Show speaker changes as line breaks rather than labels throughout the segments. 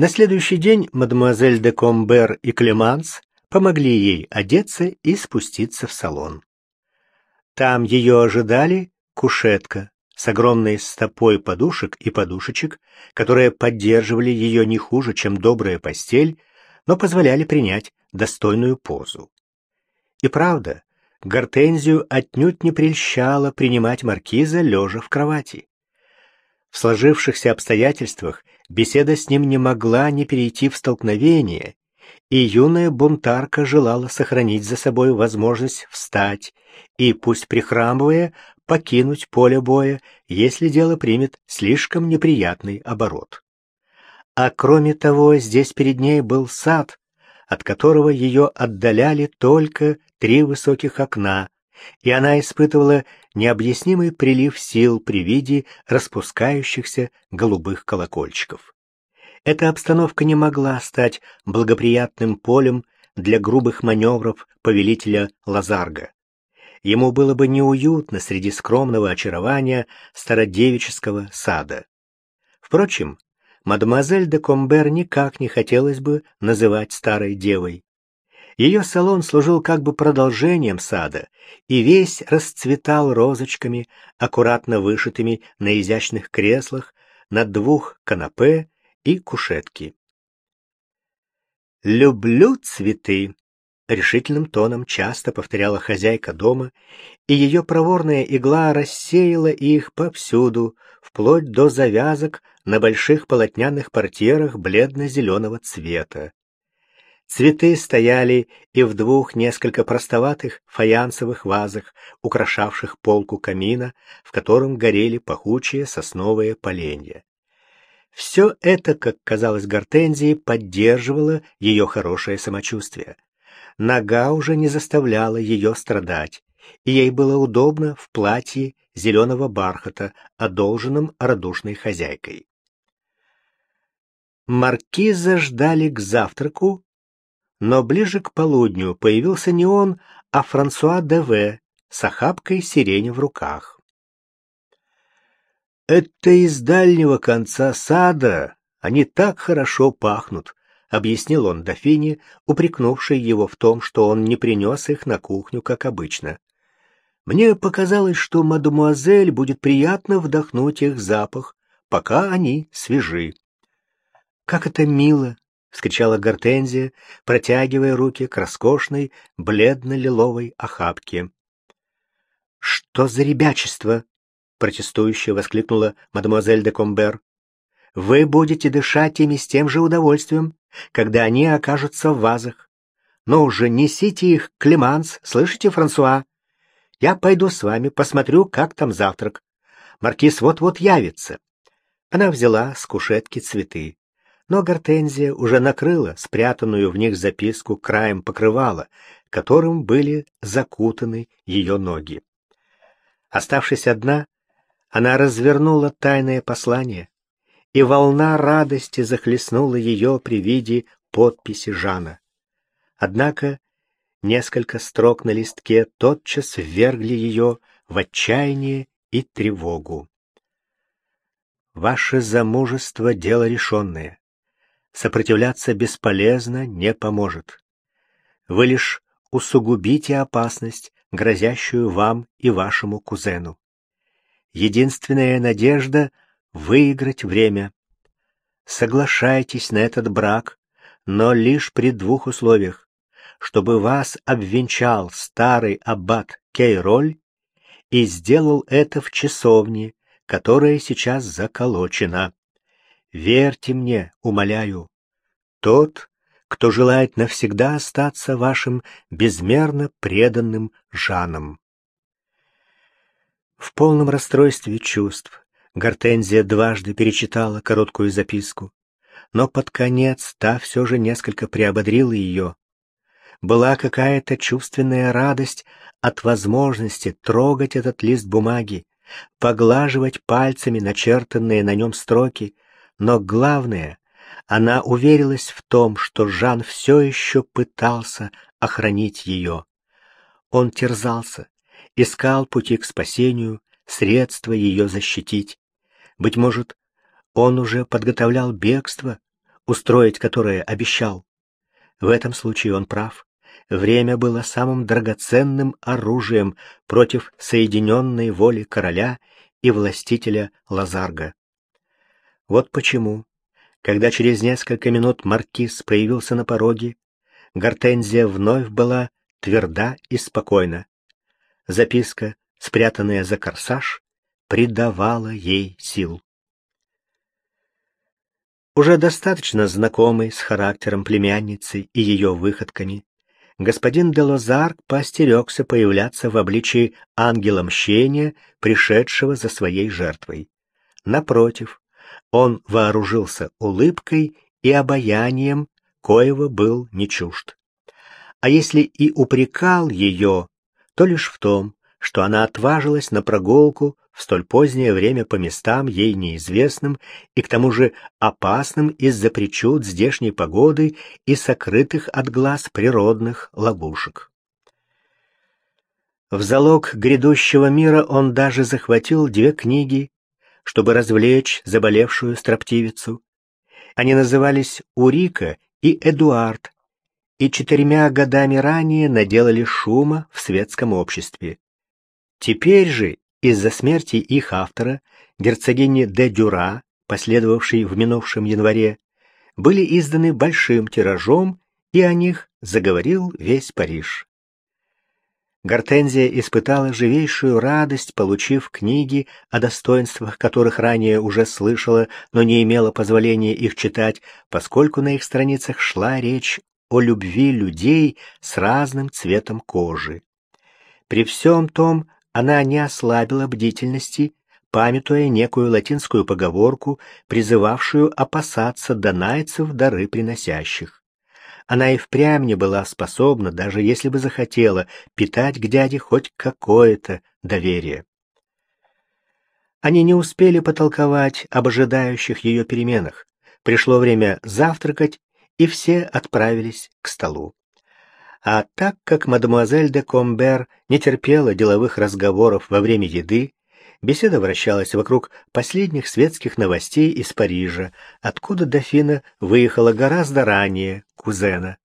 На следующий день мадемуазель де Комбер и Клеманс помогли ей одеться и спуститься в салон. Там ее ожидали кушетка с огромной стопой подушек и подушечек, которые поддерживали ее не хуже, чем добрая постель, но позволяли принять достойную позу. И правда, Гортензию отнюдь не прельщало принимать маркиза лежа в кровати. В сложившихся обстоятельствах беседа с ним не могла не перейти в столкновение, и юная бунтарка желала сохранить за собой возможность встать и, пусть прихрамывая, покинуть поле боя, если дело примет слишком неприятный оборот. А кроме того, здесь перед ней был сад, от которого ее отдаляли только три высоких окна, и она испытывала необъяснимый прилив сил при виде распускающихся голубых колокольчиков. Эта обстановка не могла стать благоприятным полем для грубых маневров повелителя Лазарга. Ему было бы неуютно среди скромного очарования стародевического сада. Впрочем, мадемуазель де Комбер никак не хотелось бы называть старой девой. Ее салон служил как бы продолжением сада, и весь расцветал розочками, аккуратно вышитыми на изящных креслах, на двух канапе и кушетке. «Люблю цветы», — решительным тоном часто повторяла хозяйка дома, и ее проворная игла рассеяла их повсюду, вплоть до завязок на больших полотняных портьерах бледно-зеленого цвета. Цветы стояли и в двух несколько простоватых фаянсовых вазах, украшавших полку камина, в котором горели пахучие сосновые поленья. Все это, как казалось Гортензии, поддерживало ее хорошее самочувствие. Нога уже не заставляла ее страдать, и ей было удобно в платье зеленого бархата, одолженном радушной хозяйкой. Маркиза ждали к завтраку, но ближе к полудню появился не он, а Франсуа Деве с охапкой сирени в руках. «Это из дальнего конца сада, они так хорошо пахнут», — объяснил он дофине, упрекнувший его в том, что он не принес их на кухню, как обычно. «Мне показалось, что мадемуазель будет приятно вдохнуть их запах, пока они свежи». «Как это мило!» — вскричала Гортензия, протягивая руки к роскошной бледно-лиловой охапке. «Что за ребячество?» — протестующе воскликнула мадемуазель де Комбер. «Вы будете дышать ими с тем же удовольствием, когда они окажутся в вазах. Но уже несите их, Клеманс, слышите, Франсуа? Я пойду с вами, посмотрю, как там завтрак. Маркиз вот-вот явится». Она взяла с кушетки цветы но Гортензия уже накрыла спрятанную в них записку краем покрывала, которым были закутаны ее ноги. Оставшись одна, она развернула тайное послание, и волна радости захлестнула ее при виде подписи Жана. Однако несколько строк на листке тотчас ввергли ее в отчаяние и тревогу. «Ваше замужество — дело решенное сопротивляться бесполезно не поможет. Вы лишь усугубите опасность, грозящую вам и вашему кузену. Единственная надежда — выиграть время. Соглашайтесь на этот брак, но лишь при двух условиях. Чтобы вас обвенчал старый аббат Кейроль и сделал это в часовне, которая сейчас заколочена. Верьте мне, умоляю, тот, кто желает навсегда остаться вашим безмерно преданным Жаном. В полном расстройстве чувств Гортензия дважды перечитала короткую записку, но под конец та все же несколько приободрила ее. Была какая-то чувственная радость от возможности трогать этот лист бумаги, поглаживать пальцами начертанные на нем строки, но главное, она уверилась в том, что Жан все еще пытался охранить ее. Он терзался, искал пути к спасению, средства ее защитить. Быть может, он уже подготовлял бегство, устроить которое обещал. В этом случае он прав. Время было самым драгоценным оружием против соединенной воли короля и властителя Лазарга. Вот почему, когда через несколько минут маркиз появился на пороге, Гортензия вновь была тверда и спокойна. Записка, спрятанная за корсаж, придавала ей сил. Уже достаточно знакомый с характером племянницы и ее выходками, господин де Лозарк поостерегся появляться в обличии ангела мщения, пришедшего за своей жертвой. Напротив, он вооружился улыбкой и обаянием, коего был не чужд. А если и упрекал ее, то лишь в том, что она отважилась на прогулку в столь позднее время по местам ей неизвестным и к тому же опасным из-за причуд здешней погоды и сокрытых от глаз природных ловушек. В залог грядущего мира он даже захватил две книги, чтобы развлечь заболевшую строптивицу. Они назывались «Урика» и «Эдуард», и четырьмя годами ранее наделали шума в светском обществе. Теперь же, из-за смерти их автора, герцогини де Дюра, последовавшей в минувшем январе, были изданы большим тиражом, и о них заговорил весь Париж. Гортензия испытала живейшую радость, получив книги, о достоинствах которых ранее уже слышала, но не имела позволения их читать, поскольку на их страницах шла речь о любви людей с разным цветом кожи. При всем том, она не ослабила бдительности, памятуя некую латинскую поговорку, призывавшую опасаться донайцев дары приносящих. Она и впрямь не была способна, даже если бы захотела, питать к дяде хоть какое-то доверие. Они не успели потолковать об ожидающих ее переменах. Пришло время завтракать, и все отправились к столу. А так как мадемуазель де Комбер не терпела деловых разговоров во время еды, беседа вращалась вокруг последних светских новостей из Парижа, откуда дофина выехала гораздо ранее кузена.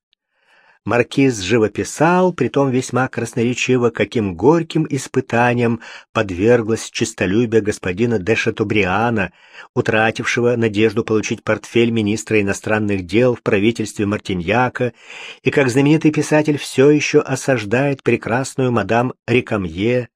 Маркиз живописал, притом весьма красноречиво, каким горьким испытанием подверглась честолюбие господина де Шатубриана, утратившего надежду получить портфель министра иностранных дел в правительстве Мартиньяка, и как знаменитый писатель все еще осаждает прекрасную мадам Рикамье,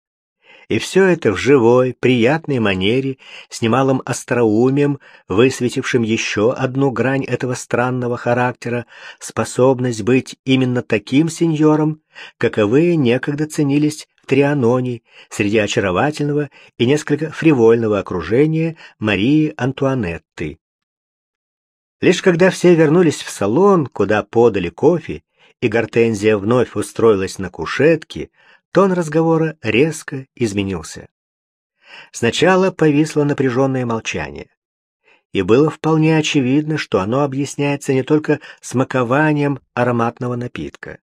и все это в живой, приятной манере, с немалым остроумием, высветившим еще одну грань этого странного характера, способность быть именно таким сеньором, каковые некогда ценились в Трианоне, среди очаровательного и несколько фривольного окружения Марии Антуанетты. Лишь когда все вернулись в салон, куда подали кофе, и Гортензия вновь устроилась на кушетке, Тон разговора резко изменился. Сначала повисло напряженное молчание. И было вполне очевидно, что оно объясняется не только смакованием ароматного напитка.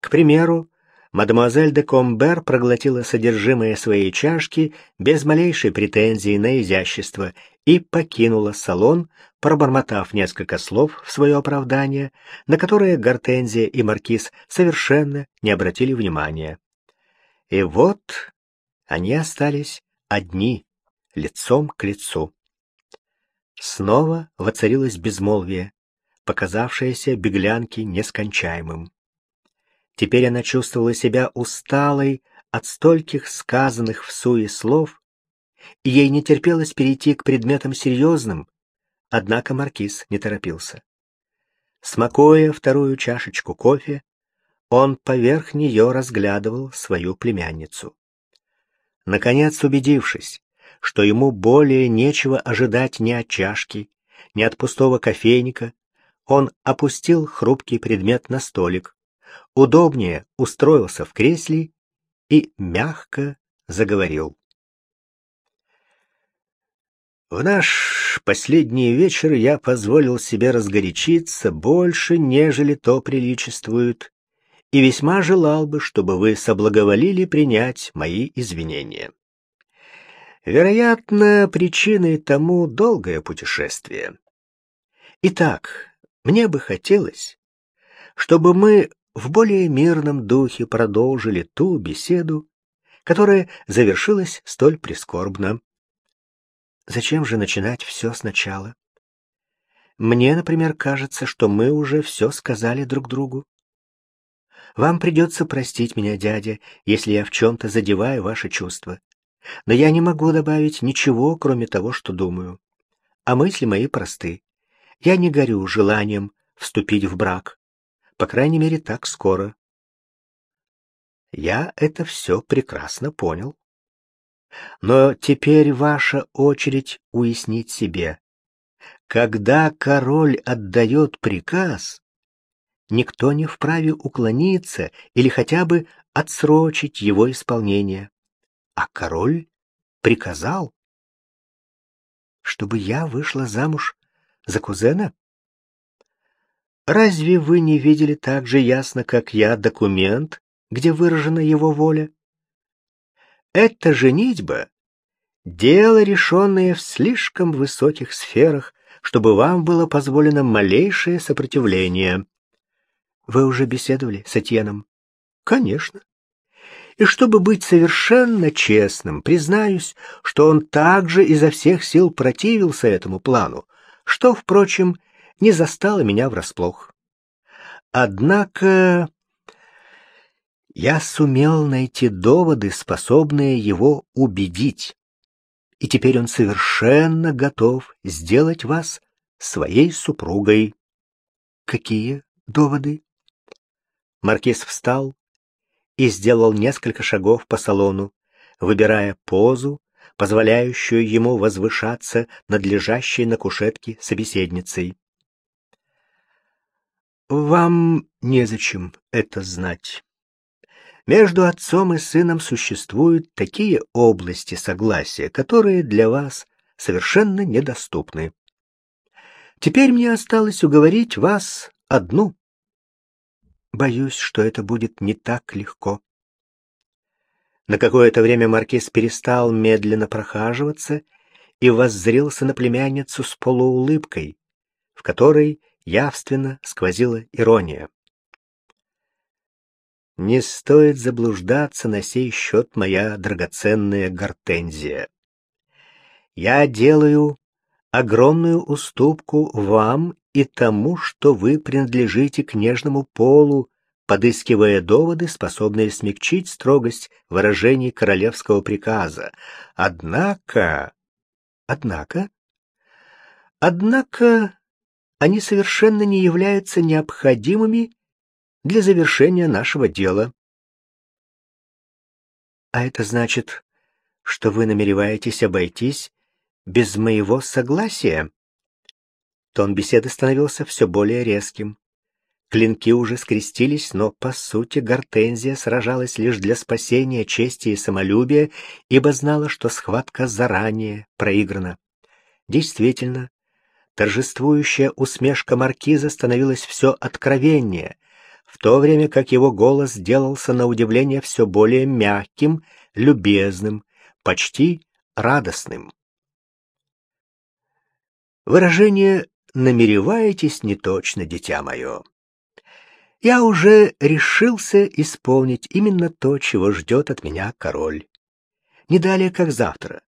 К примеру, мадемуазель де Комбер проглотила содержимое своей чашки без малейшей претензии на изящество и покинула салон, пробормотав несколько слов в свое оправдание, на которые Гортензия и Маркиз совершенно не обратили внимания. И вот они остались одни, лицом к лицу. Снова воцарилось безмолвие, показавшееся беглянке нескончаемым. Теперь она чувствовала себя усталой от стольких сказанных в суе слов, и ей не терпелось перейти к предметам серьезным, однако маркиз не торопился. Смакуя вторую чашечку кофе, он поверх нее разглядывал свою племянницу. Наконец, убедившись, что ему более нечего ожидать ни от чашки, ни от пустого кофейника, он опустил хрупкий предмет на столик, удобнее устроился в кресле и мягко заговорил. В наш последний вечер я позволил себе разгорячиться больше, нежели то приличествует и весьма желал бы, чтобы вы соблаговолили принять мои извинения. Вероятно, причиной тому долгое путешествие. Итак, мне бы хотелось, чтобы мы в более мирном духе продолжили ту беседу, которая завершилась столь прискорбно. Зачем же начинать все сначала? Мне, например, кажется, что мы уже все сказали друг другу. Вам придется простить меня, дядя, если я в чем-то задеваю ваши чувства. Но я не могу добавить ничего, кроме того, что думаю. А мысли мои просты. Я не горю желанием вступить в брак. По крайней мере, так скоро. Я это все прекрасно понял. Но теперь ваша очередь уяснить себе. Когда король отдает приказ, никто не вправе уклониться или хотя бы отсрочить его исполнение. А король приказал, чтобы я вышла замуж за кузена? Разве вы не видели так же ясно, как я, документ, где выражена его воля? Это женитьба — дело, решенное в слишком высоких сферах, чтобы вам было позволено малейшее сопротивление. Вы уже беседовали с Этьеном? Конечно. И чтобы быть совершенно честным, признаюсь, что он также изо всех сил противился этому плану, что, впрочем, не застало меня врасплох. Однако я сумел найти доводы, способные его убедить, и теперь он совершенно готов сделать вас своей супругой. Какие доводы? Маркиз встал и сделал несколько шагов по салону, выбирая позу, позволяющую ему возвышаться над лежащей на кушетке собеседницей. «Вам незачем это знать. Между отцом и сыном существуют такие области согласия, которые для вас совершенно недоступны. Теперь мне осталось уговорить вас одну. Боюсь, что это будет не так легко. На какое-то время маркиз перестал медленно прохаживаться и воззрился на племянницу с полуулыбкой, в которой явственно сквозила ирония. Не стоит заблуждаться на сей счет, моя драгоценная гортензия. Я делаю огромную уступку вам и тому, что вы принадлежите к нежному полу, подыскивая доводы, способные смягчить строгость выражений королевского приказа. Однако... Однако... Однако они совершенно не являются необходимыми для завершения нашего дела. А это значит, что вы намереваетесь обойтись без моего согласия? Тон беседы становился все более резким. Клинки уже скрестились, но, по сути, Гортензия сражалась лишь для спасения чести и самолюбия, ибо знала, что схватка заранее проиграна. Действительно, торжествующая усмешка маркиза становилась все откровеннее, в то время как его голос делался на удивление все более мягким, любезным, почти радостным. Выражение намереваетесь не точно, дитя мое. Я уже решился исполнить именно то, чего ждет от меня король. Не далее, как завтра,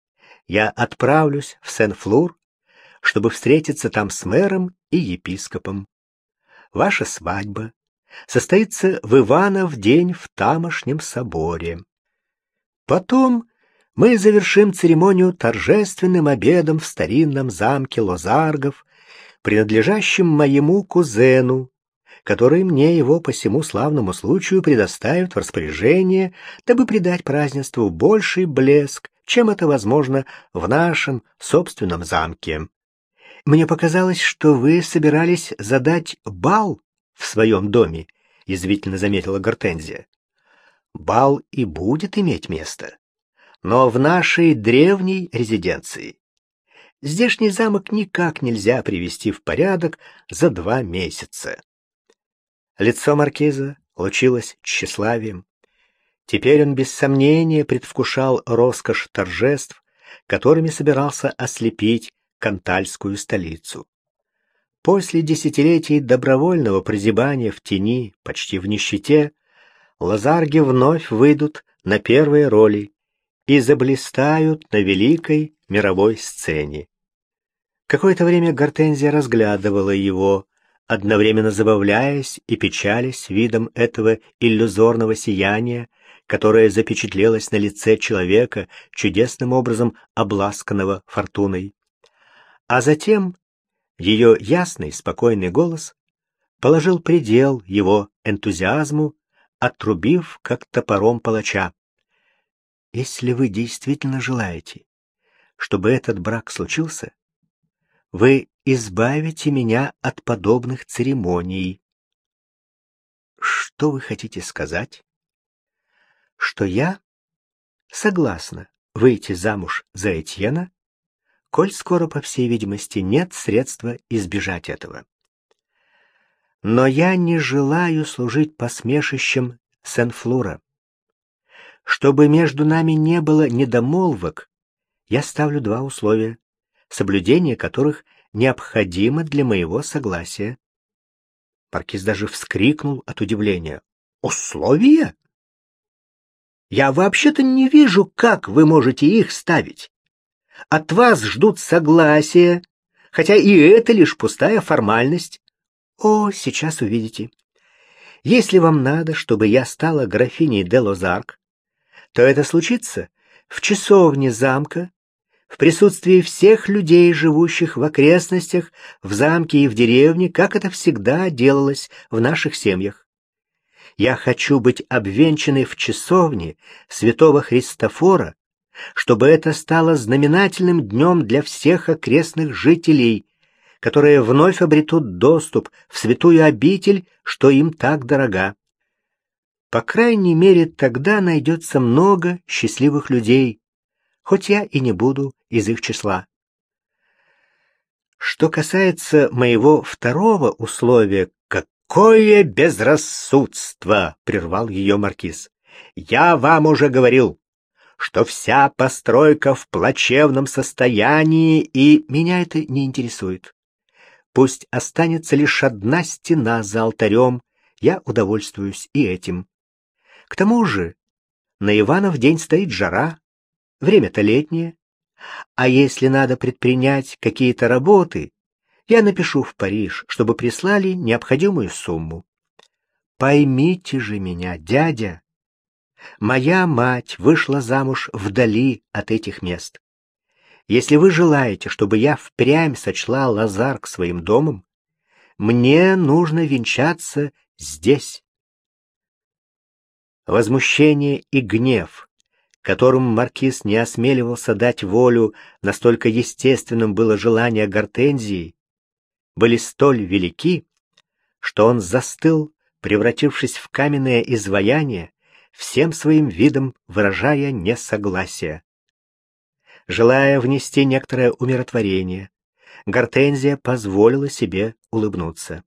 я отправлюсь в Сен-Флур, чтобы встретиться там с мэром и епископом. Ваша свадьба состоится в Иванов день в тамошнем соборе. Потом мы завершим церемонию торжественным обедом в старинном замке Лозаргов, принадлежащим моему кузену, который мне его по всему славному случаю предоставит в распоряжение, дабы придать празднеству больший блеск, чем это возможно в нашем собственном замке. Мне показалось, что вы собирались задать бал в своем доме, язвительно заметила Гортензия. Бал и будет иметь место, но в нашей древней резиденции. Здешний замок никак нельзя привести в порядок за два месяца. Лицо маркиза лучилось тщеславием. Теперь он без сомнения предвкушал роскошь торжеств, которыми собирался ослепить кантальскую столицу. После десятилетий добровольного прозябания в тени, почти в нищете, лазарги вновь выйдут на первые роли и заблистают на великой мировой сцене. Какое-то время Гортензия разглядывала его, одновременно забавляясь и печалясь видом этого иллюзорного сияния, которое запечатлелось на лице человека, чудесным образом обласканного фортуной. А затем ее ясный, спокойный голос положил предел его энтузиазму, отрубив как топором палача. Если вы действительно желаете, чтобы этот брак случился, вы избавите меня от подобных церемоний. Что вы хотите сказать? Что я согласна выйти замуж за Этьена коль скоро, по всей видимости, нет средства избежать этого. Но я не желаю служить посмешищем Сен-Флура. Чтобы между нами не было недомолвок, я ставлю два условия, соблюдение которых необходимо для моего согласия. Маркиз даже вскрикнул от удивления. «Условия? Я вообще-то не вижу, как вы можете их ставить. От вас ждут согласия, хотя и это лишь пустая формальность. О, сейчас увидите. Если вам надо, чтобы я стала графиней де Лозарк, то это случится в часовне замка, в присутствии всех людей, живущих в окрестностях, в замке и в деревне, как это всегда делалось в наших семьях. Я хочу быть обвенчанной в часовне святого Христофора чтобы это стало знаменательным днем для всех окрестных жителей, которые вновь обретут доступ в святую обитель, что им так дорога. По крайней мере, тогда найдется много счастливых людей, хоть я и не буду из их числа. Что касается моего второго условия, какое безрассудство, прервал ее маркиз. Я вам уже говорил, что вся постройка в плачевном состоянии, и меня это не интересует. Пусть останется лишь одна стена за алтарем, я удовольствуюсь и этим. К тому же на Иванов день стоит жара, время-то летнее, а если надо предпринять какие-то работы, я напишу в Париж, чтобы прислали необходимую сумму. Поймите же меня, дядя, Моя мать вышла замуж вдали от этих мест. Если вы желаете, чтобы я впрямь сочла Лазарк своим домом, мне нужно венчаться здесь. Возмущение и гнев, которым маркиз не осмеливался дать волю, настолько естественным было желание Гортензии, были столь велики, что он застыл, превратившись в каменное изваяние, всем своим видом выражая несогласие. Желая внести некоторое умиротворение, Гортензия позволила себе улыбнуться.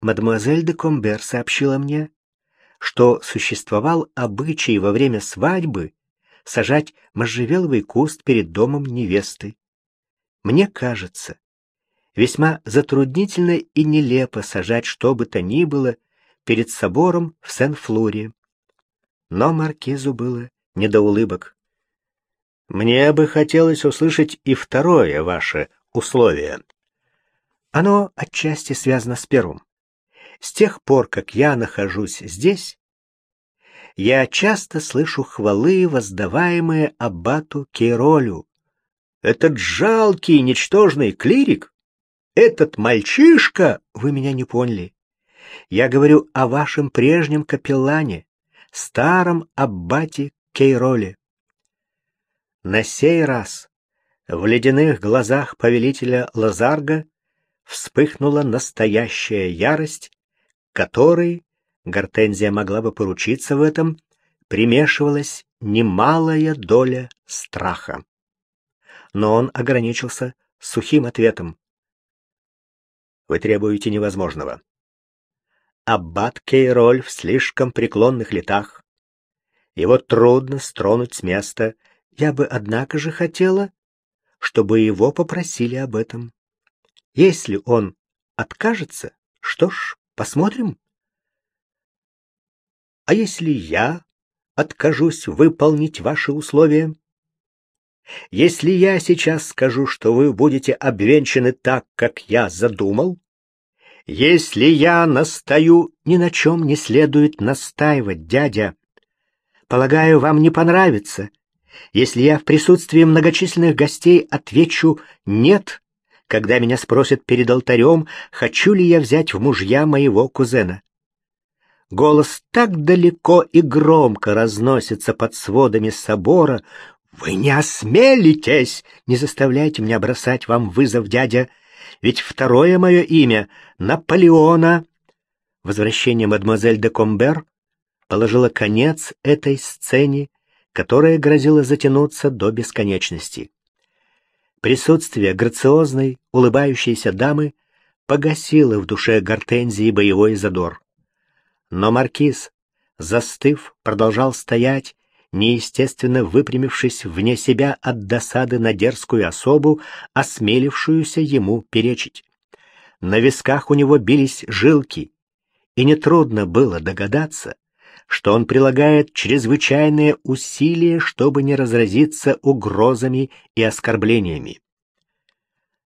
Мадемуазель де Комбер сообщила мне, что существовал обычай во время свадьбы сажать можжевеловый куст перед домом невесты. Мне кажется, весьма затруднительно и нелепо сажать что бы то ни было перед собором в Сен-Флуре. Но маркизу было не до улыбок. Мне бы хотелось услышать и второе ваше условие. Оно отчасти связано с первым. С тех пор, как я нахожусь здесь, я часто слышу хвалы, воздаваемые аббату Кейролю. Этот жалкий, ничтожный клирик, этот мальчишка, вы меня не поняли. Я говорю о вашем прежнем капеллане, старом аббате Кейроле. На сей раз в ледяных глазах повелителя Лазарга вспыхнула настоящая ярость, которой, Гортензия могла бы поручиться в этом, примешивалась немалая доля страха. Но он ограничился сухим ответом. «Вы требуете невозможного. Аббат Кейроль в слишком преклонных летах. Его трудно стронуть с места. Я бы, однако же, хотела, чтобы его попросили об этом. Если он откажется, что ж, посмотрим. А если я откажусь выполнить ваши условия? Если я сейчас скажу, что вы будете обвенчаны так, как я задумал, если я настаю, ни на чем не следует настаивать, дядя. Полагаю, вам не понравится, если я в присутствии многочисленных гостей отвечу «нет», когда меня спросят перед алтарем, хочу ли я взять в мужья моего кузена. Голос так далеко и громко разносится под сводами собора. «Вы не осмелитесь! Не заставляйте меня бросать вам вызов, дядя! Ведь второе мое имя — Наполеона!» Возвращение мадемуазель де Комбер положило конец этой сцене, которая грозила затянуться до бесконечности. Присутствие грациозной, улыбающейся дамы погасило в душе гортензии боевой задор. Но маркиз, застыв, продолжал стоять, неестественно выпрямившись вне себя от досады на дерзкую особу, осмелившуюся ему перечить. На висках у него бились жилки, и нетрудно было догадаться, что он прилагает чрезвычайные усилия, чтобы не разразиться угрозами и оскорблениями.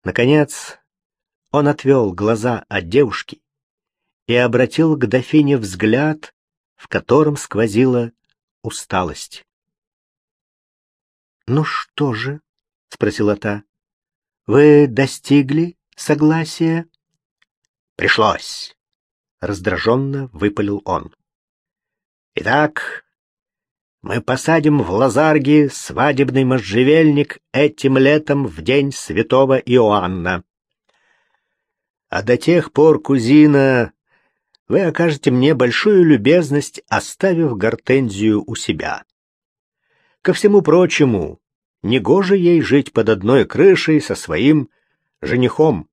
Наконец, он отвел глаза от девушки и обратил к дофине взгляд, в котором сквозила усталость. «Ну что же?» — спросила та. «Вы достигли согласия?» «Пришлось!» — раздраженно выпалил он. «Итак, мы посадим в Лазарге свадебный можжевельник этим летом в день святого Иоанна. А до тех пор, кузина, вы окажете мне большую любезность, оставив гортензию у себя. Ко всему прочему, негоже ей жить под одной крышей со своим женихом.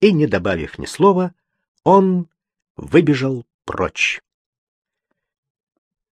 И, не добавив ни слова, он выбежал прочь.